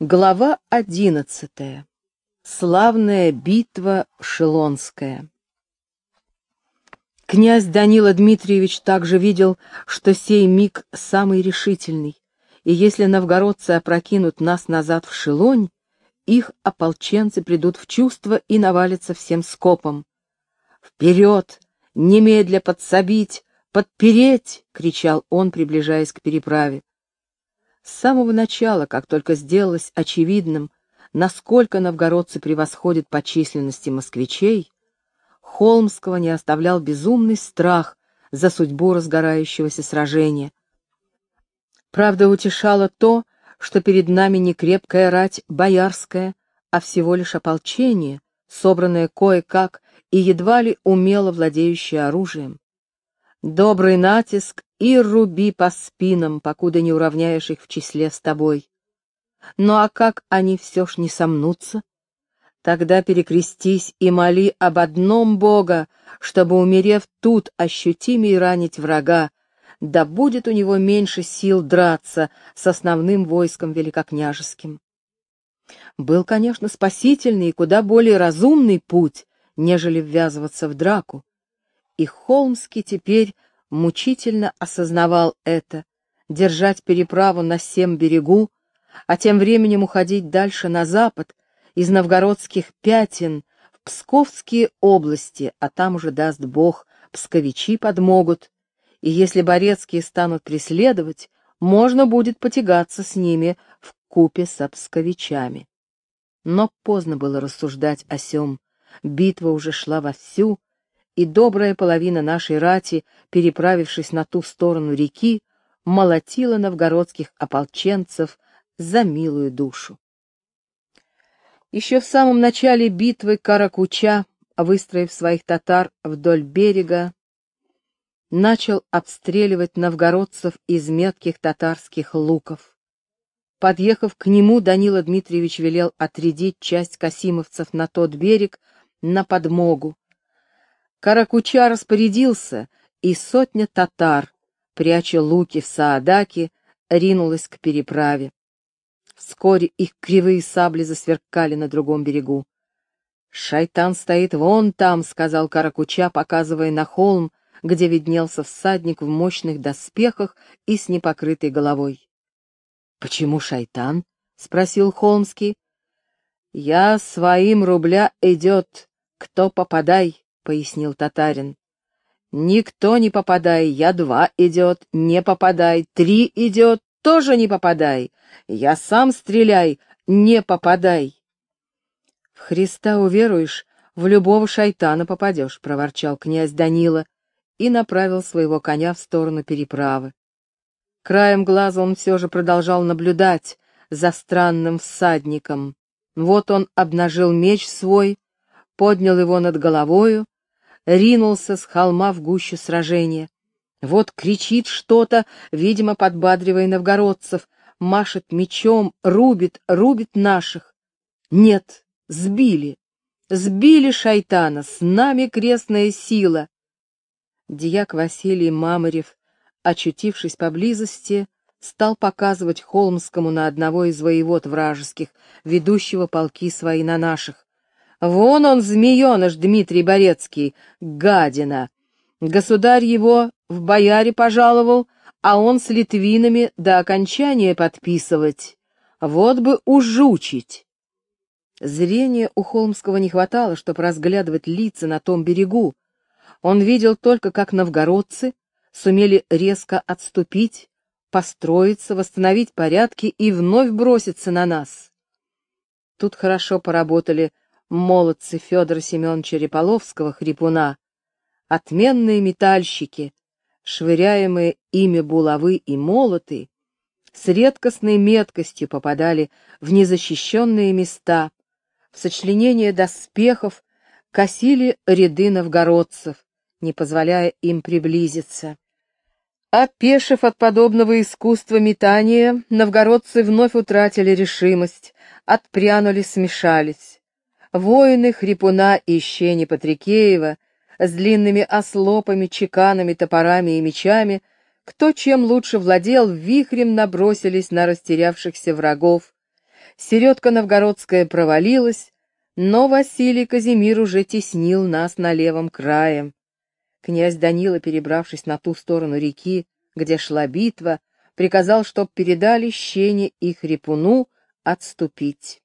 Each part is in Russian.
Глава одиннадцатая. Славная битва Шелонская. Князь Данила Дмитриевич также видел, что сей миг самый решительный, и если новгородцы опрокинут нас назад в Шелонь, их ополченцы придут в чувство и навалятся всем скопом. «Вперед! Немедля подсобить! Подпереть!» — кричал он, приближаясь к переправе. С самого начала, как только сделалось очевидным, насколько новгородцы превосходят по численности москвичей, Холмского не оставлял безумный страх за судьбу разгорающегося сражения. Правда, утешало то, что перед нами не крепкая рать боярская, а всего лишь ополчение, собранное кое-как и едва ли умело владеющее оружием. Добрый натиск и руби по спинам, покуда не уравняешь их в числе с тобой. Ну а как они все ж не сомнутся? Тогда перекрестись и моли об одном Бога, чтобы, умерев тут, ощутимей ранить врага, да будет у него меньше сил драться с основным войском великокняжеским. Был, конечно, спасительный и куда более разумный путь, нежели ввязываться в драку. И Холмский теперь мучительно осознавал это, держать переправу на всем берегу, а тем временем уходить дальше на запад, из новгородских пятен, в Псковские области, а там уже, даст Бог, псковичи подмогут, и если борецкие станут преследовать, можно будет потягаться с ними в купе с псковичами. Но поздно было рассуждать о сём, битва уже шла вовсю, и добрая половина нашей рати, переправившись на ту сторону реки, молотила новгородских ополченцев за милую душу. Еще в самом начале битвы Каракуча, выстроив своих татар вдоль берега, начал обстреливать новгородцев из метких татарских луков. Подъехав к нему, Данила Дмитриевич велел отрядить часть касимовцев на тот берег на подмогу, Каракуча распорядился, и сотня татар, пряча луки в Саадаке, ринулась к переправе. Вскоре их кривые сабли засверкали на другом берегу. «Шайтан стоит вон там», — сказал Каракуча, показывая на холм, где виднелся всадник в мощных доспехах и с непокрытой головой. «Почему шайтан?» — спросил Холмский. «Я своим рубля идет, кто попадай», — пояснил татарин. «Никто не попадай, я два идет, не попадай, три идет, тоже не попадай, я сам стреляй, не попадай». «В Христа уверуешь, в любого шайтана попадешь», — проворчал князь Данила и направил своего коня в сторону переправы. Краем глаза он все же продолжал наблюдать за странным всадником. Вот он обнажил меч свой, поднял его над головою ринулся с холма в гущу сражения. Вот кричит что-то, видимо, подбадривая новгородцев, машет мечом, рубит, рубит наших. Нет, сбили, сбили шайтана, с нами крестная сила. Дьяк Василий Мамарев, очутившись поблизости, стал показывать Холмскому на одного из воевод вражеских, ведущего полки свои на наших. Вон он, змееныш Дмитрий Борецкий, гадина. Государь его в бояре пожаловал, а он с литвинами до окончания подписывать. Вот бы ужучить. Зрения у Холмского не хватало, чтобы разглядывать лица на том берегу. Он видел только, как новгородцы сумели резко отступить, построиться, восстановить порядки и вновь броситься на нас. Тут хорошо поработали молодцы Федора Семеновича Реполовского, хрипуна, отменные метальщики, швыряемые ими булавы и молоты, с редкостной меткостью попадали в незащищенные места, в сочленение доспехов косили ряды новгородцев, не позволяя им приблизиться. Опешив от подобного искусства метания, новгородцы вновь утратили решимость, отпрянули, смешались. Воины Хрипуна и Щени Патрикеева с длинными ослопами, чеканами, топорами и мечами, кто чем лучше владел, вихрем набросились на растерявшихся врагов, Середка новгородская провалилась, но Василий Казимир уже теснил нас на левом крае. Князь Данила, перебравшись на ту сторону реки, где шла битва, приказал, чтоб передали щене и хрипуну отступить.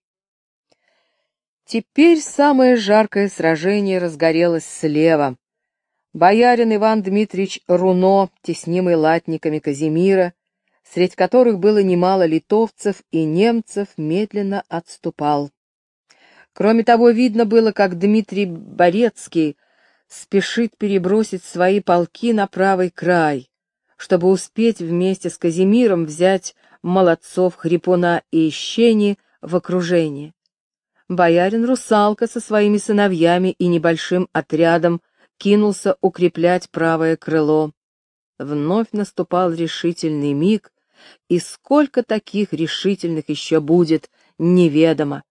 Теперь самое жаркое сражение разгорелось слева. Боярин Иван Дмитриевич Руно, теснимый латниками Казимира, среди которых было немало литовцев и немцев, медленно отступал. Кроме того, видно было, как Дмитрий Борецкий спешит перебросить свои полки на правый край, чтобы успеть вместе с Казимиром взять молодцов Хрипуна и Ищени в окружение. Боярин Русалка со своими сыновьями и небольшим отрядом кинулся укреплять правое крыло. Вновь наступал решительный миг, и сколько таких решительных еще будет, неведомо.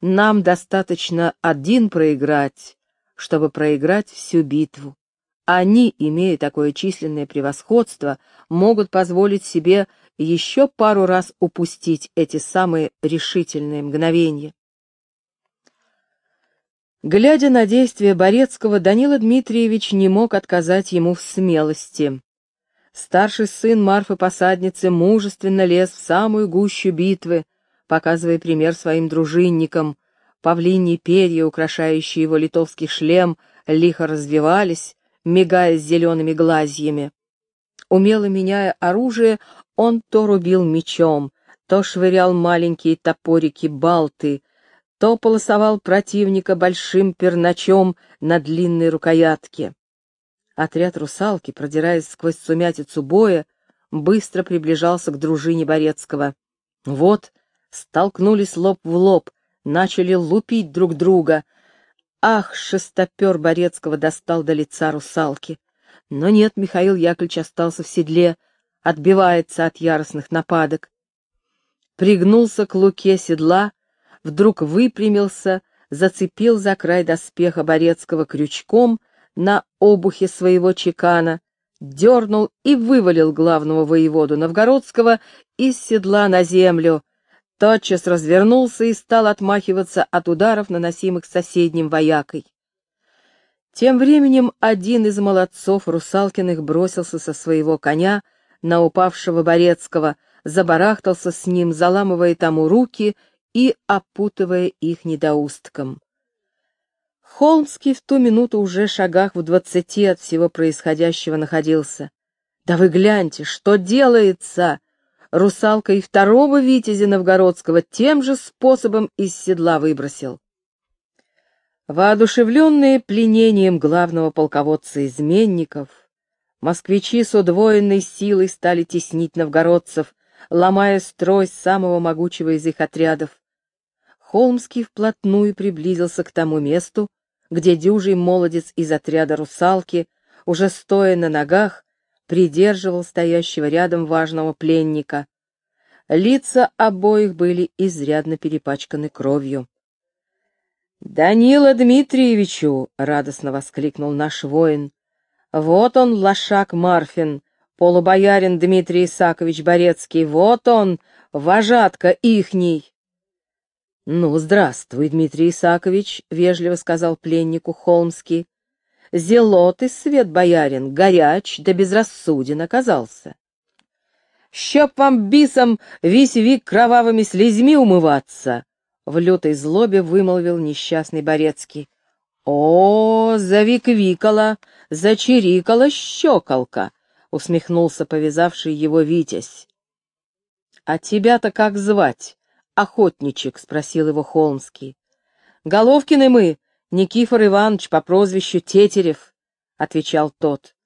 Нам достаточно один проиграть, чтобы проиграть всю битву. Они, имея такое численное превосходство, могут позволить себе еще пару раз упустить эти самые решительные мгновения. Глядя на действия Борецкого, Данила Дмитриевич не мог отказать ему в смелости. Старший сын Марфы-посадницы мужественно лез в самую гущу битвы, показывая пример своим дружинникам. Павлиньи перья, украшающие его литовский шлем, лихо развивались, мигая зелеными глазьями. Умело меняя оружие, он то рубил мечом, то швырял маленькие топорики-балты, то полосовал противника большим перначом на длинной рукоятке. Отряд русалки, продираясь сквозь сумятицу боя, быстро приближался к дружине Борецкого. Вот, столкнулись лоб в лоб, начали лупить друг друга. Ах, шестопер Борецкого достал до лица русалки. Но нет, Михаил Яковлевич остался в седле, отбивается от яростных нападок. Пригнулся к луке седла, вдруг выпрямился, зацепил за край доспеха Борецкого крючком на обухе своего чекана, дернул и вывалил главного воеводу Новгородского из седла на землю, тотчас развернулся и стал отмахиваться от ударов, наносимых соседним воякой. Тем временем один из молодцов Русалкиных бросился со своего коня на упавшего Борецкого, забарахтался с ним, заламывая тому руки и опутывая их недоустком. Холмский в ту минуту уже шагах в двадцати от всего происходящего находился. «Да вы гляньте, что делается!» Русалка и второго витязя новгородского тем же способом из седла выбросил. Воодушевленные пленением главного полководца изменников, москвичи с удвоенной силой стали теснить новгородцев, ломая строй самого могучего из их отрядов, Холмский вплотную приблизился к тому месту, где дюжий молодец из отряда русалки, уже стоя на ногах, придерживал стоящего рядом важного пленника. Лица обоих были изрядно перепачканы кровью. «Данила Дмитриевичу!» — радостно воскликнул наш воин. «Вот он, лошак Марфин, полубоярин Дмитрий Исакович Борецкий, вот он, вожатка ихний!» «Ну, здравствуй, Дмитрий Исакович», — вежливо сказал пленнику Холмский. «Зело ты, свет боярин, горяч да безрассуден оказался. Щоб вам бисом весь век кровавыми слезьми умываться!» В лютой злобе вымолвил несчастный Борецкий. «О, завиквикала, зачирикала щеколка!» — усмехнулся повязавший его Витязь. «А тебя-то как звать?» Охотничек?» — спросил его Холмский. «Головкины мы, Никифор Иванович по прозвищу Тетерев», — отвечал тот.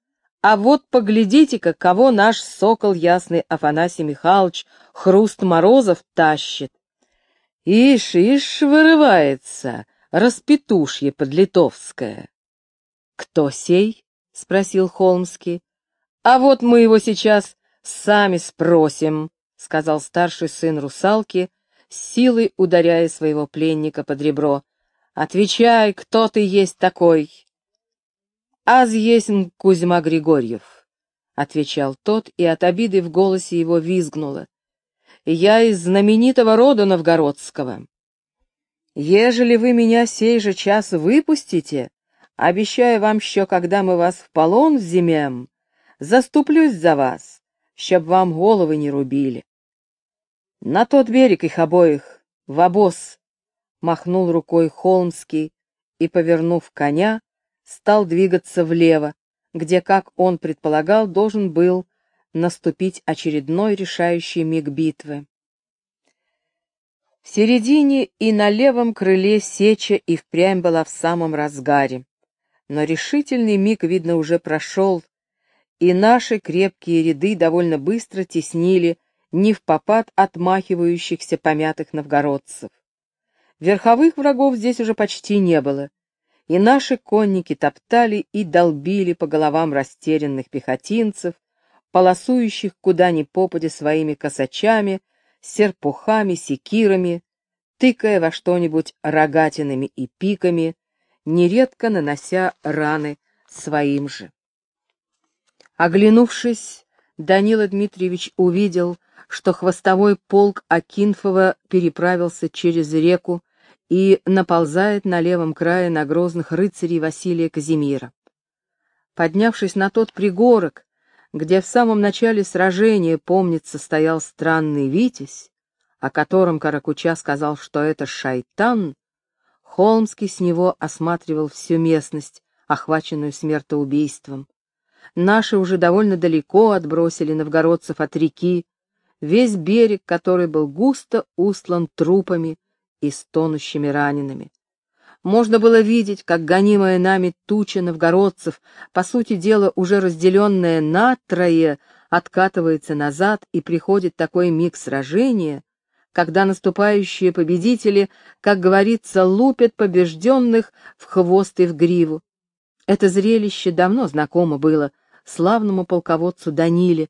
«А вот поглядите-ка, кого наш сокол ясный Афанасий Михайлович Хруст Морозов тащит. Ишь, ишь, вырывается, распетушье подлитовское». «Кто сей?» — спросил Холмский. «А вот мы его сейчас сами спросим», — сказал старший сын русалки, — силой ударяя своего пленника под ребро. «Отвечай, кто ты есть такой?» «Аз есть Кузьма Григорьев», — отвечал тот, и от обиды в голосе его визгнуло. я из знаменитого рода новгородского. Ежели вы меня сей же час выпустите, обещаю вам, що когда мы вас в полон взимем, заступлюсь за вас, щоб вам головы не рубили. На тот берег их обоих, в обоз, махнул рукой Холмский и, повернув коня, стал двигаться влево, где, как он предполагал, должен был наступить очередной решающий миг битвы. В середине и на левом крыле сеча и впрямь была в самом разгаре. Но решительный миг, видно, уже прошел, и наши крепкие ряды довольно быстро теснили не в попад отмахивающихся помятых новгородцев. Верховых врагов здесь уже почти не было, и наши конники топтали и долбили по головам растерянных пехотинцев, полосующих куда ни попадя своими косачами, серпухами, секирами, тыкая во что-нибудь рогатинами и пиками, нередко нанося раны своим же. Оглянувшись, Данила Дмитриевич увидел, что хвостовой полк Акинфова переправился через реку и наползает на левом крае на грозных рыцарей Василия Казимира. Поднявшись на тот пригорок, где в самом начале сражения, помнится, стоял странный Витязь, о котором Каракуча сказал, что это шайтан, Холмский с него осматривал всю местность, охваченную смертоубийством. Наши уже довольно далеко отбросили новгородцев от реки, весь берег, который был густо устлан трупами и стонущими ранеными. Можно было видеть, как гонимая нами туча новгородцев, по сути дела уже разделенная на трое, откатывается назад и приходит такой миг сражения, когда наступающие победители, как говорится, лупят побежденных в хвост и в гриву. Это зрелище давно знакомо было славному полководцу Даниле,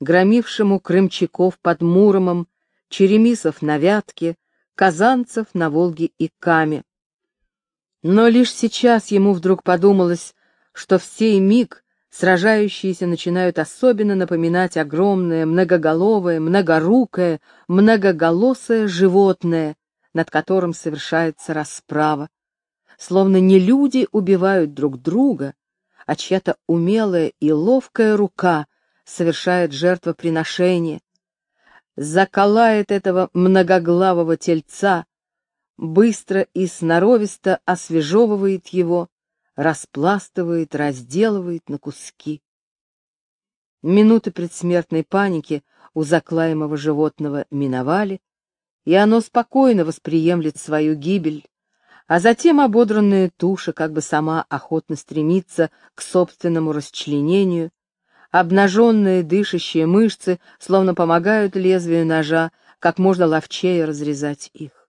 громившему крымчаков под Муромом, черемисов на Вятке, казанцев на Волге и Каме. Но лишь сейчас ему вдруг подумалось, что в сей миг сражающиеся начинают особенно напоминать огромное, многоголовое, многорукое, многоголосое животное, над которым совершается расправа. Словно не люди убивают друг друга, а чья-то умелая и ловкая рука совершает жертвоприношение, заколает этого многоглавого тельца, быстро и сноровисто освежевывает его, распластывает, разделывает на куски. Минуты предсмертной паники у заклаемого животного миновали, и оно спокойно восприемлет свою гибель, а затем ободранная туша как бы сама охотно стремится к собственному расчленению, обнаженные дышащие мышцы словно помогают лезвию ножа как можно ловчее разрезать их.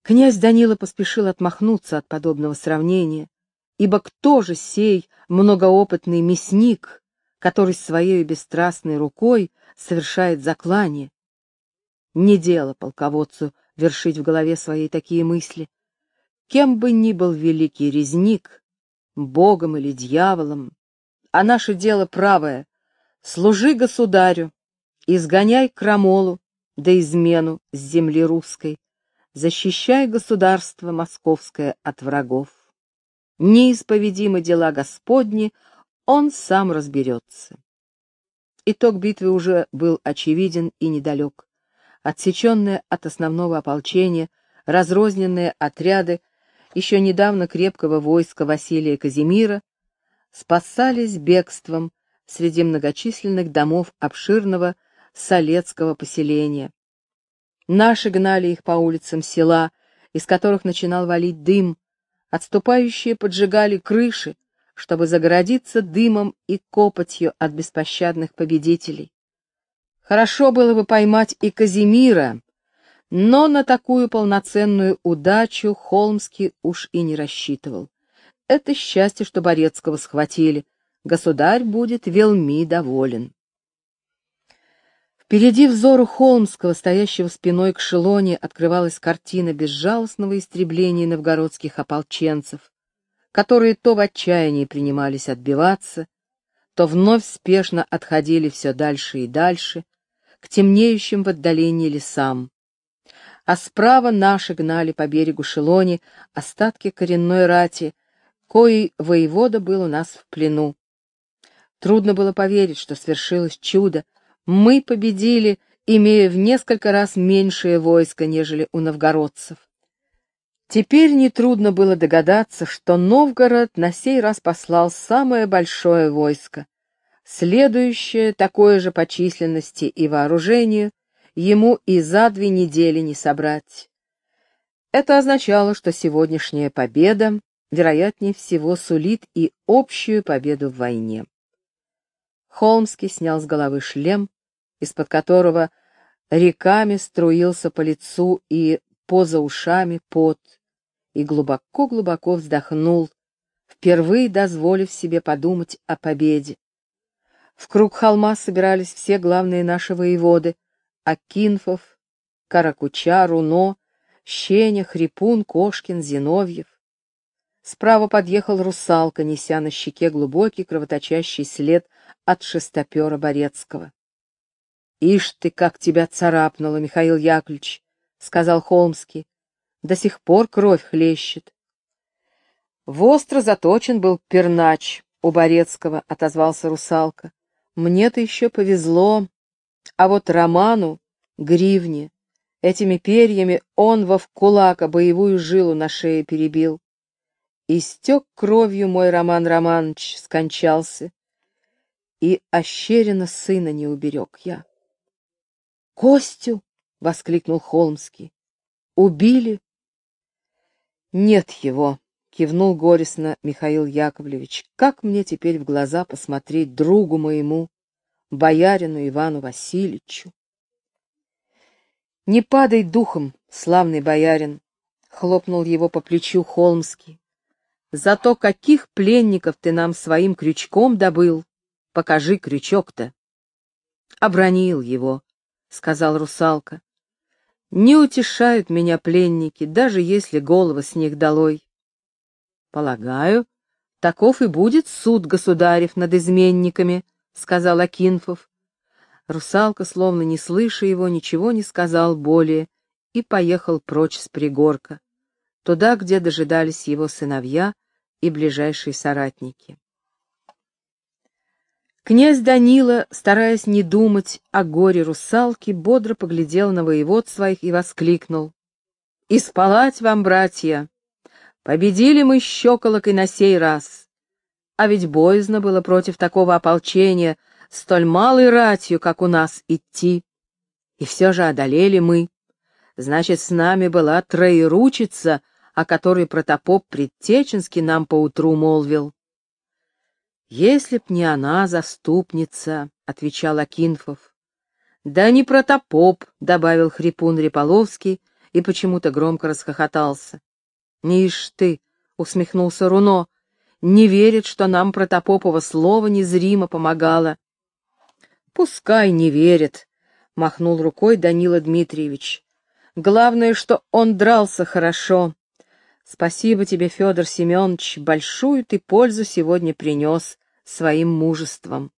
Князь Данила поспешил отмахнуться от подобного сравнения, ибо кто же сей многоопытный мясник, который своей бесстрастной рукой совершает заклание? Не дело полководцу вершить в голове своей такие мысли. Кем бы ни был великий резник, богом или дьяволом, а наше дело правое — служи государю, изгоняй крамолу да измену с земли русской, защищай государство московское от врагов. Неисповедимы дела Господни, он сам разберется. Итог битвы уже был очевиден и недалек. Отсеченные от основного ополчения, разрозненные отряды еще недавно крепкого войска Василия Казимира спасались бегством среди многочисленных домов обширного Солецкого поселения, Наши гнали их по улицам села, из которых начинал валить дым. Отступающие поджигали крыши, чтобы загородиться дымом и копотью от беспощадных победителей. Хорошо было бы поймать и Казимира, но на такую полноценную удачу Холмский уж и не рассчитывал. Это счастье, что Борецкого схватили. Государь будет велми доволен. Впереди взору Холмского, стоящего спиной к Шелоне, открывалась картина безжалостного истребления новгородских ополченцев, которые то в отчаянии принимались отбиваться, то вновь спешно отходили все дальше и дальше, к темнеющим в отдалении лесам. А справа наши гнали по берегу Шелони остатки коренной рати, коей воевода был у нас в плену. Трудно было поверить, что свершилось чудо. Мы победили, имея в несколько раз меньшее войско, нежели у новгородцев. Теперь нетрудно было догадаться, что Новгород на сей раз послал самое большое войско. Следующее, такое же по численности и вооружению, ему и за две недели не собрать. Это означало, что сегодняшняя победа, вероятнее всего, сулит и общую победу в войне. Холмский снял с головы шлем, из-под которого реками струился по лицу и поза ушами пот, и глубоко-глубоко вздохнул, впервые дозволив себе подумать о победе. В круг холма собирались все главные наши воеводы — Акинфов, Каракуча, Руно, Щеня, Хрипун, Кошкин, Зиновьев. Справа подъехал русалка, неся на щеке глубокий кровоточащий след от шестопера Борецкого. — Ишь ты, как тебя царапнуло, Михаил Яковлевич, — сказал Холмский. До сих пор кровь хлещет. Востро заточен был пернач у Борецкого, — отозвался русалка. Мне-то еще повезло, а вот Роману, гривне, этими перьями он во вкулака боевую жилу на шее перебил. Истек кровью мой Роман Романович, скончался, и ощеренно сына не уберег я. — Костю! — воскликнул Холмский. — Убили? «Нет его», — кивнул горестно Михаил Яковлевич. «Как мне теперь в глаза посмотреть другу моему, боярину Ивану Васильевичу?» «Не падай духом, славный боярин», — хлопнул его по плечу Холмский. «Зато каких пленников ты нам своим крючком добыл? Покажи крючок-то». «Обронил его», — сказал русалка. Не утешают меня пленники, даже если голова с них долой. Полагаю, таков и будет суд государев над изменниками, — сказал Акинфов. Русалка, словно не слыша его, ничего не сказал более и поехал прочь с пригорка, туда, где дожидались его сыновья и ближайшие соратники. Князь Данила, стараясь не думать о горе русалки, бодро поглядел на воевод своих и воскликнул. «И вам, братья! Победили мы щеколок и на сей раз! А ведь боязно было против такого ополчения столь малой ратью, как у нас, идти. И все же одолели мы. Значит, с нами была троеручица, о которой протопоп Предтеченский нам поутру молвил. «Если б не она, заступница», — отвечал Акинфов. «Да не протопоп», — добавил хрипун Реполовский и почему-то громко расхохотался. «Ишь ты», — усмехнулся Руно, — «не верит, что нам протопопово слово незримо помогало». «Пускай не верит», — махнул рукой Данила Дмитриевич. «Главное, что он дрался хорошо. Спасибо тебе, Федор Семенович, большую ты пользу сегодня принес своим мужеством.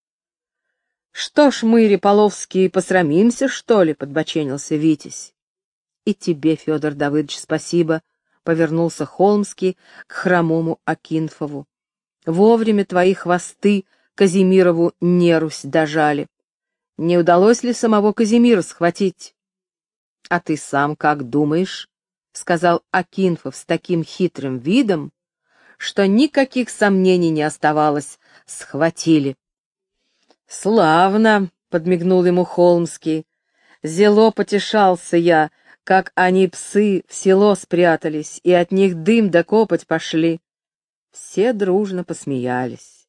— Что ж мы, Реполовские, посрамимся, что ли? — подбоченился Витязь. — И тебе, Федор Давыдович, спасибо, — повернулся Холмский к хромому Акинфову. — Вовремя твои хвосты Казимирову нерусь дожали. Не удалось ли самого Казимира схватить? — А ты сам как думаешь? — сказал Акинфов с таким хитрым видом, что никаких сомнений не оставалось, схватили. «Славно!» — подмигнул ему Холмский. «Зело потешался я, как они, псы, в село спрятались, и от них дым да копоть пошли». Все дружно посмеялись.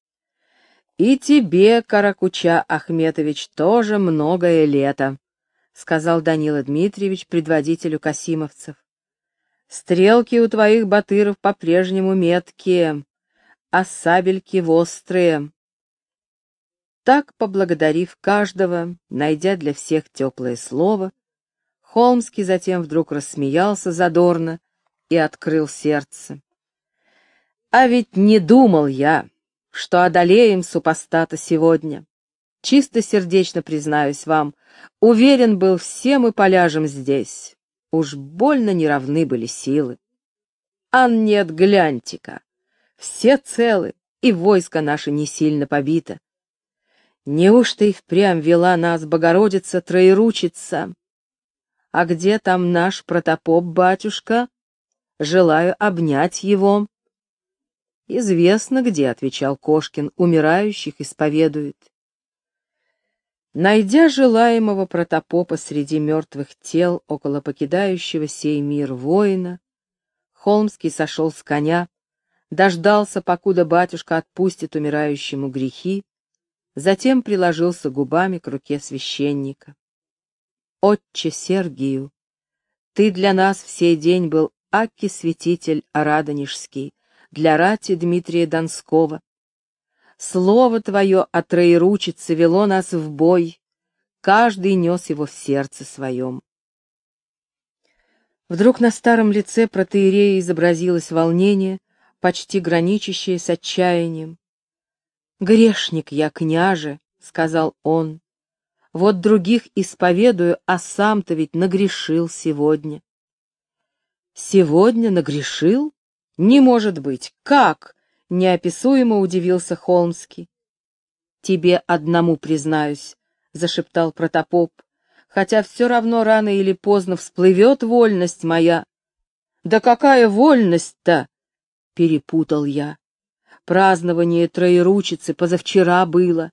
«И тебе, Каракуча Ахметович, тоже многое лето», — сказал Данила Дмитриевич предводителю касимовцев. Стрелки у твоих батыров по-прежнему меткие, а сабельки вострые. Так, поблагодарив каждого, найдя для всех теплое слово, Холмский затем вдруг рассмеялся задорно и открыл сердце. А ведь не думал я, что одолеем супостата сегодня. Чисто сердечно признаюсь вам, уверен был, все мы поляжем здесь. Уж больно неравны были силы. А нет, гляньте-ка, все целы, и войско наше не сильно побито. Неужто и впрямь вела нас Богородица Троеручица? А где там наш протопоп, батюшка? Желаю обнять его. Известно где, — отвечал Кошкин, — умирающих исповедует. Найдя желаемого протопопа среди мертвых тел около покидающего сей мир воина, Холмский сошел с коня, дождался, покуда батюшка отпустит умирающему грехи, затем приложился губами к руке священника. «Отче Сергию, ты для нас в сей день был аки-святитель Радонежский, для рати Дмитрия Донского, Слово Твое о троеручице вело нас в бой, каждый нес его в сердце своем. Вдруг на старом лице протеерея изобразилось волнение, почти граничащее с отчаянием. «Грешник я, княже», — сказал он, — «вот других исповедую, а сам-то ведь нагрешил сегодня». «Сегодня нагрешил? Не может быть! Как?» Неописуемо удивился Холмский. «Тебе одному признаюсь», — зашептал протопоп, «хотя все равно рано или поздно всплывет вольность моя». «Да какая вольность-то?» — перепутал я. «Празднование Троеручицы позавчера было,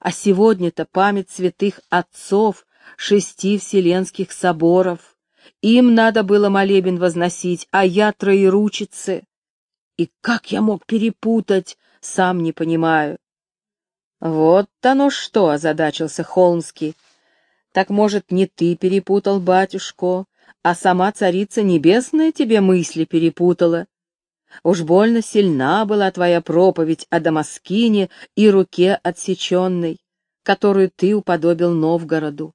а сегодня-то память святых отцов шести вселенских соборов. Им надо было молебен возносить, а я Троеручице. И как я мог перепутать, сам не понимаю. Вот оно что, озадачился Холмский. Так, может, не ты перепутал, батюшко, а сама царица небесная тебе мысли перепутала? Уж больно сильна была твоя проповедь о Дамаскине и руке отсеченной, которую ты уподобил Новгороду.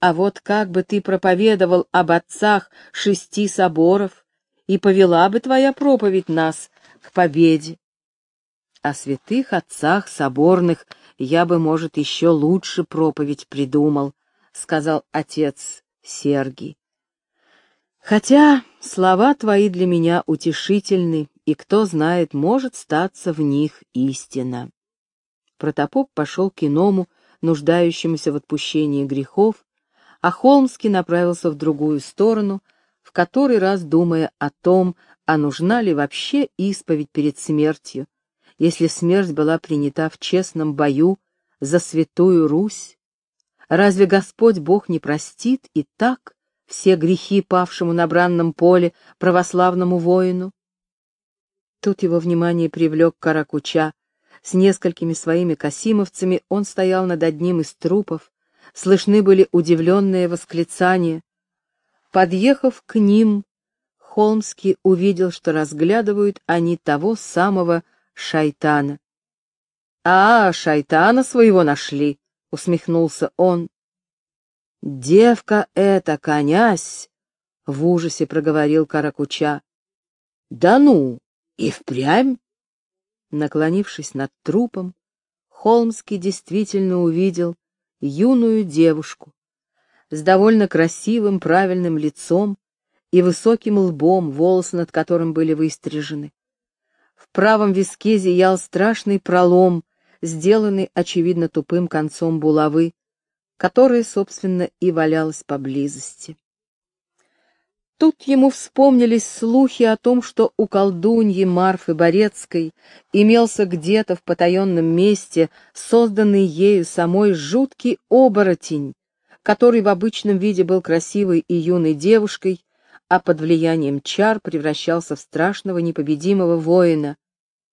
А вот как бы ты проповедовал об отцах шести соборов, и повела бы твоя проповедь нас к победе. О святых отцах соборных я бы, может, еще лучше проповедь придумал, — сказал отец Сергий. Хотя слова твои для меня утешительны, и кто знает, может статься в них истина. Протопоп пошел к иному, нуждающемуся в отпущении грехов, а Холмский направился в другую сторону — в который раз думая о том, а нужна ли вообще исповедь перед смертью, если смерть была принята в честном бою за святую Русь? Разве Господь Бог не простит и так все грехи павшему на бранном поле православному воину? Тут его внимание привлек Каракуча. С несколькими своими касимовцами он стоял над одним из трупов. Слышны были удивленные восклицания. Подъехав к ним, Холмский увидел, что разглядывают они того самого шайтана. «А, шайтана своего нашли!» — усмехнулся он. «Девка эта, конясь!» — в ужасе проговорил Каракуча. «Да ну! И впрямь!» Наклонившись над трупом, Холмский действительно увидел юную девушку, с довольно красивым правильным лицом и высоким лбом, волосы над которым были выстрижены. В правом виске зиял страшный пролом, сделанный, очевидно, тупым концом булавы, которая, собственно, и валялась поблизости. Тут ему вспомнились слухи о том, что у колдуньи Марфы Борецкой имелся где-то в потаенном месте созданный ею самой жуткий оборотень, который в обычном виде был красивой и юной девушкой, а под влиянием чар превращался в страшного непобедимого воина.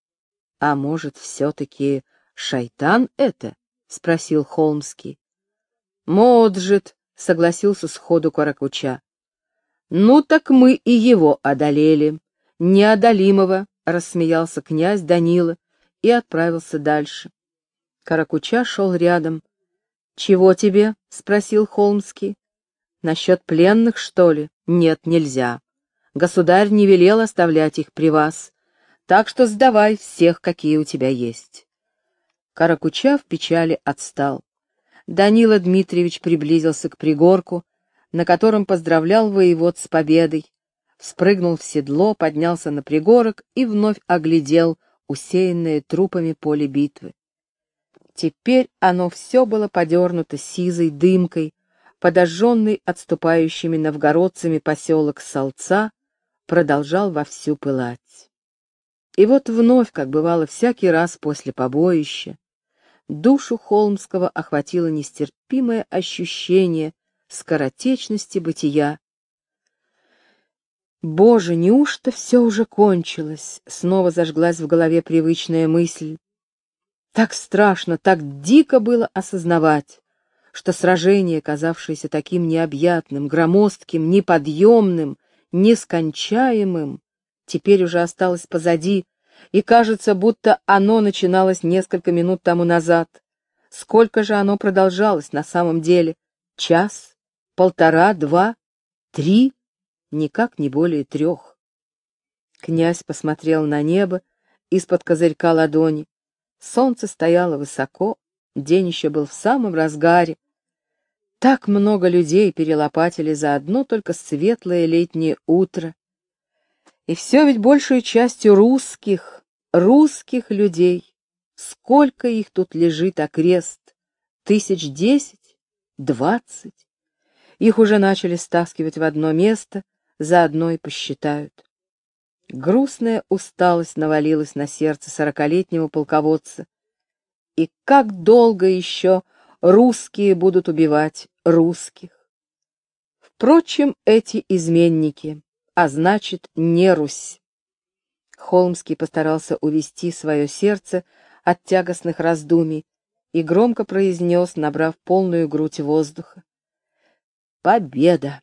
— А может, все-таки шайтан это? — спросил Холмский. — Моджит, — согласился сходу Каракуча. — Ну так мы и его одолели. Неодолимого, — рассмеялся князь Данила и отправился дальше. Каракуча шел рядом, «Чего тебе?» — спросил Холмский. «Насчет пленных, что ли? Нет, нельзя. Государь не велел оставлять их при вас, так что сдавай всех, какие у тебя есть». Каракуча в печали отстал. Данила Дмитриевич приблизился к пригорку, на котором поздравлял воевод с победой, спрыгнул в седло, поднялся на пригорок и вновь оглядел усеянное трупами поле битвы. Теперь оно все было подернуто сизой дымкой, подожженный отступающими новгородцами поселок Солца продолжал вовсю пылать. И вот вновь, как бывало всякий раз после побоища, душу Холмского охватило нестерпимое ощущение скоротечности бытия. «Боже, неужто все уже кончилось?» — снова зажглась в голове привычная мысль. Так страшно, так дико было осознавать, что сражение, казавшееся таким необъятным, громоздким, неподъемным, нескончаемым, теперь уже осталось позади, и кажется, будто оно начиналось несколько минут тому назад. Сколько же оно продолжалось на самом деле? Час? Полтора? Два? Три? Никак не более трех. Князь посмотрел на небо из-под козырька ладони. Солнце стояло высоко, день еще был в самом разгаре, так много людей перелопатили за одно только светлое летнее утро. И все ведь большей частью русских, русских людей. Сколько их тут лежит окрест? Тысяч десять? Двадцать? Их уже начали стаскивать в одно место, заодно и посчитают. Грустная усталость навалилась на сердце сорокалетнего полководца. И как долго еще русские будут убивать русских. Впрочем, эти изменники, а значит, не Русь. Холмский постарался увести свое сердце от тягостных раздумий и громко произнес, набрав полную грудь воздуха. Победа!